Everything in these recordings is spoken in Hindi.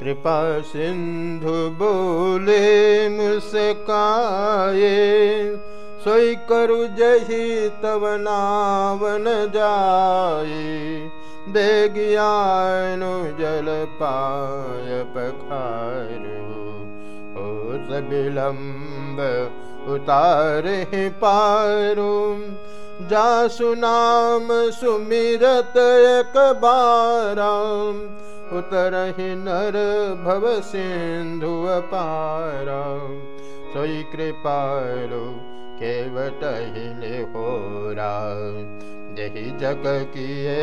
कृपा सिंधु बोले मुस्काए सोई करु जही तव नावन जाए बेगियानु जल पाय पखारू। हो विलम्ब उतार पारू। जा सुनाम सुमिरत एक बाराम उतरहि नर भव सिंधु अपारा। सोई कृपालो केवट हिले होरा जही जग किए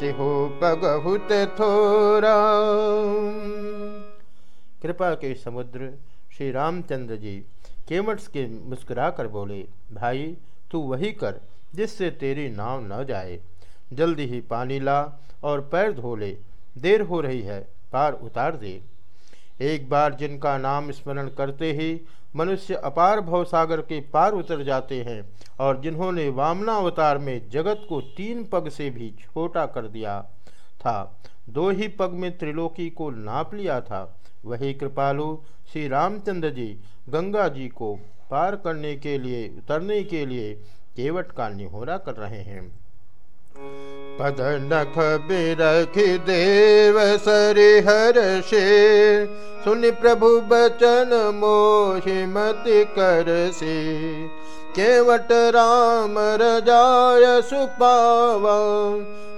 तिहु पगहुत थोरा। कृपा के समुद्र श्री रामचंद्र जी केवट के मुस्कुरा कर बोले, भाई, तू वही कर जिससे तेरी नाव न जाए। जल्दी ही पानी ला और पैर धो ले। देर हो रही है, पार उतार दे। एक बार जिनका नाम स्मरण करते ही मनुष्य अपार भवसागर के पार उतर जाते हैं और जिन्होंने वामना अवतार में जगत को तीन पग से भी छोटा कर दिया था, दो ही पग में त्रिलोकी को नाप लिया था। वही कृपालु श्री रामचंद्र जी गंगा जी को पार करने के लिए, उतरने के लिए केवट का निहोरा कर रहे हैं। पद नख बिरखि देव सरिहर से सुनि प्रभु बचन मोहिमति कर से केवट राम रजाय सुपाव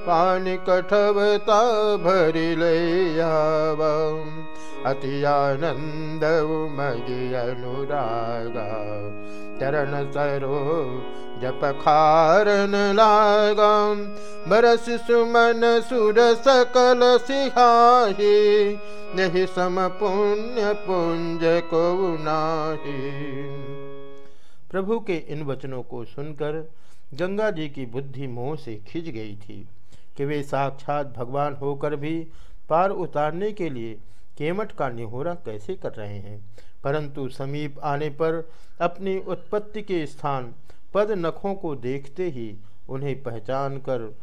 पानी कठवता भरि लैयाव अति आनंद उमगी अनुरागा चरण सरो जप खारन लागम बरस सुमन सुर सकल सिहाही, नहीं सम पुण्य पुंज को नाही। प्रभु के इन वचनों को सुनकर गंगा जी की बुद्धि मोह से खिंच गई थी कि वे साक्षात भगवान होकर भी पार उतारने के लिए केमट का निहोरा कैसे कर रहे हैं? परंतु समीप आने पर अपनी उत्पत्ति के स्थान पद नखों को देखते ही उन्हें पहचान कर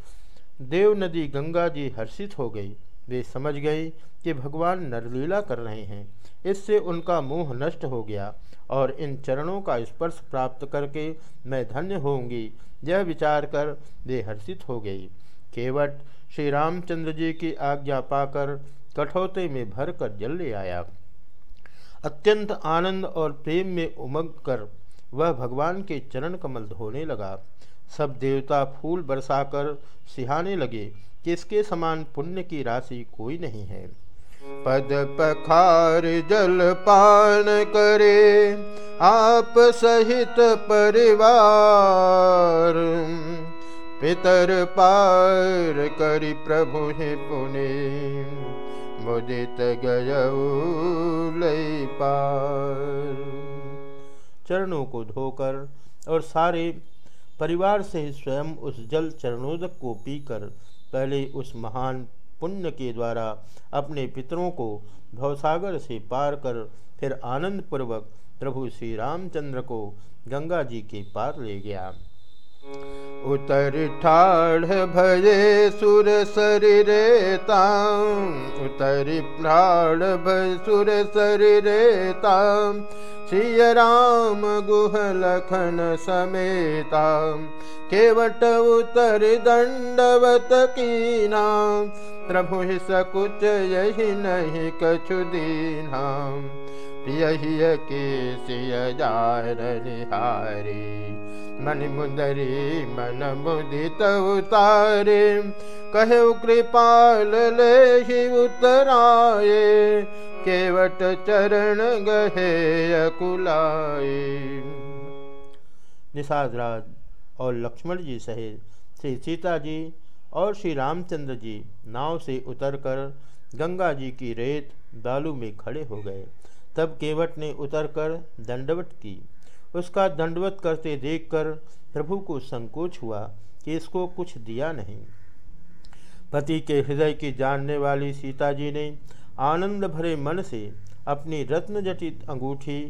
देव नदी गंगा जी हर्षित हो गई। वे समझ गई कि भगवान नरलीला कर रहे हैं। इससे उनका मोह नष्ट हो गया और इन चरणों का स्पर्श प्राप्त करके मैं धन्य होंगी यह विचार कर वे हर्षित हो गई केवट श्री रामचंद्र जी की आज्ञा पाकर कठौते में भर कर जल ले आया। अत्यंत आनंद और प्रेम में उमग कर वह भगवान के चरण कमल धोने लगा। सब देवता फूल बरसाकर सिहाने लगे कि इसके समान पुण्य की राशि कोई नहीं है। पद पखार जल पान करे, आप सहित परिवार। पितर पार करी प्रभु पुने मुदित गय पार। चरणों को धोकर और सारे परिवार से स्वयं उस जल चरणोदक को पीकर पहले उस महान पुण्य के द्वारा अपने पितरों को भवसागर से पार कर फिर आनंद पूर्वक प्रभु श्री रामचंद्र को गंगा जी के पार ले गया। उतर ठाढ़ भये सुर शरीरेता उतर ठाढ़ भय सुर शरीरेता श्री राम गुह लखन समेता। केवट उतर दंडवत कीना। प्रभु सकुच यही नहीं कछु दीना। यही के सिय जार निहारी। मन मुंदरी, मन मुदित उतारे। कहे कृपाल ले उतराए। केवट चरण गहे अकुलाए। निषाद राज और लक्ष्मण जी सहित श्री सीता जी और श्री रामचंद्र जी नाव से उतरकर गंगा जी की रेत दालू में खड़े हो गए। तब केवट ने उतरकर दंडवत की। उसका दंडवत करते देखकर प्रभु को संकोच हुआ कि इसको कुछ दिया नहीं। पति के हृदय की जानने वाली सीता जी ने आनंद भरे मन से अपनी रत्नजटित अंगूठी,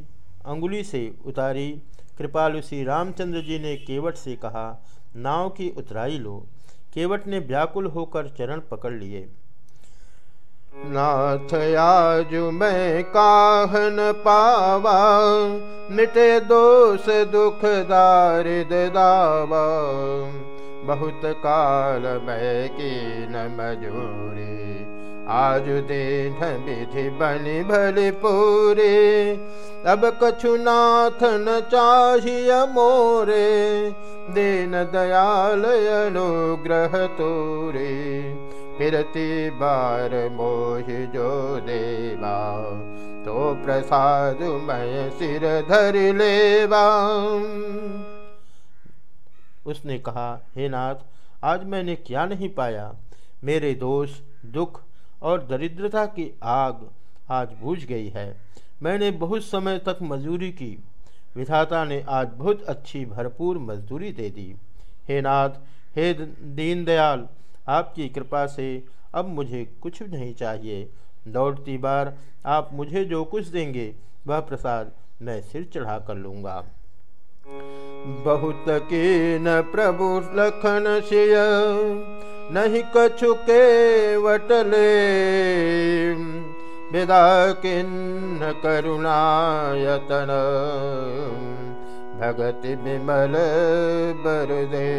अंगुली से उतारी। कृपालु श्री रामचंद्र जी ने केवट से कहा, नाव की उतराई लो। केवट ने व्याकुल होकर चरण पकड़ लिए। नाथ आज मैं काहन पावा मिटे दोष दुख दारिद दावा। बहुत काल मैं की न मजूरी आज दिन बनि भली पूरे। अब कछु नाथ न चाहिए मोरे दीन दयाल अनुग्रह तोरे फिरती बार मोह जो देवा तो प्रसाद मैं सिर धर लेवा। उसने कहा, हे नाथ, आज मैंने क्या नहीं पाया? मेरे दोष, दुख और दरिद्रता की आग आज बुझ गई है। मैंने बहुत समय तक मजदूरी की। विधाता ने आज बहुत अच्छी भरपूर मजदूरी दे दी। हे नाथ, हे दीनदयाल आपकी कृपा से अब मुझे कुछ नहीं चाहिए। दौड़ती बार आप मुझे जो कुछ देंगे, वह प्रसाद मैं सिर चढ़ा कर लूँगा। बहुत की न प्रभु लखन सिय, नहीं कछु के वटले विदा किन्न करुणायतन, भगति विमल बरदे।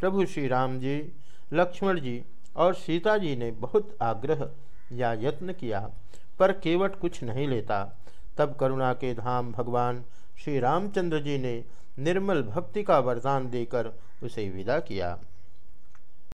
प्रभु श्री राम जी, लक्ष्मण जी और सीता जी ने बहुत आग्रह या यत्न किया, पर केवट कुछ नहीं लेता। तब करुणा के धाम भगवान श्री रामचंद्र जी ने निर्मल भक्ति का वरदान देकर उसे विदा किया।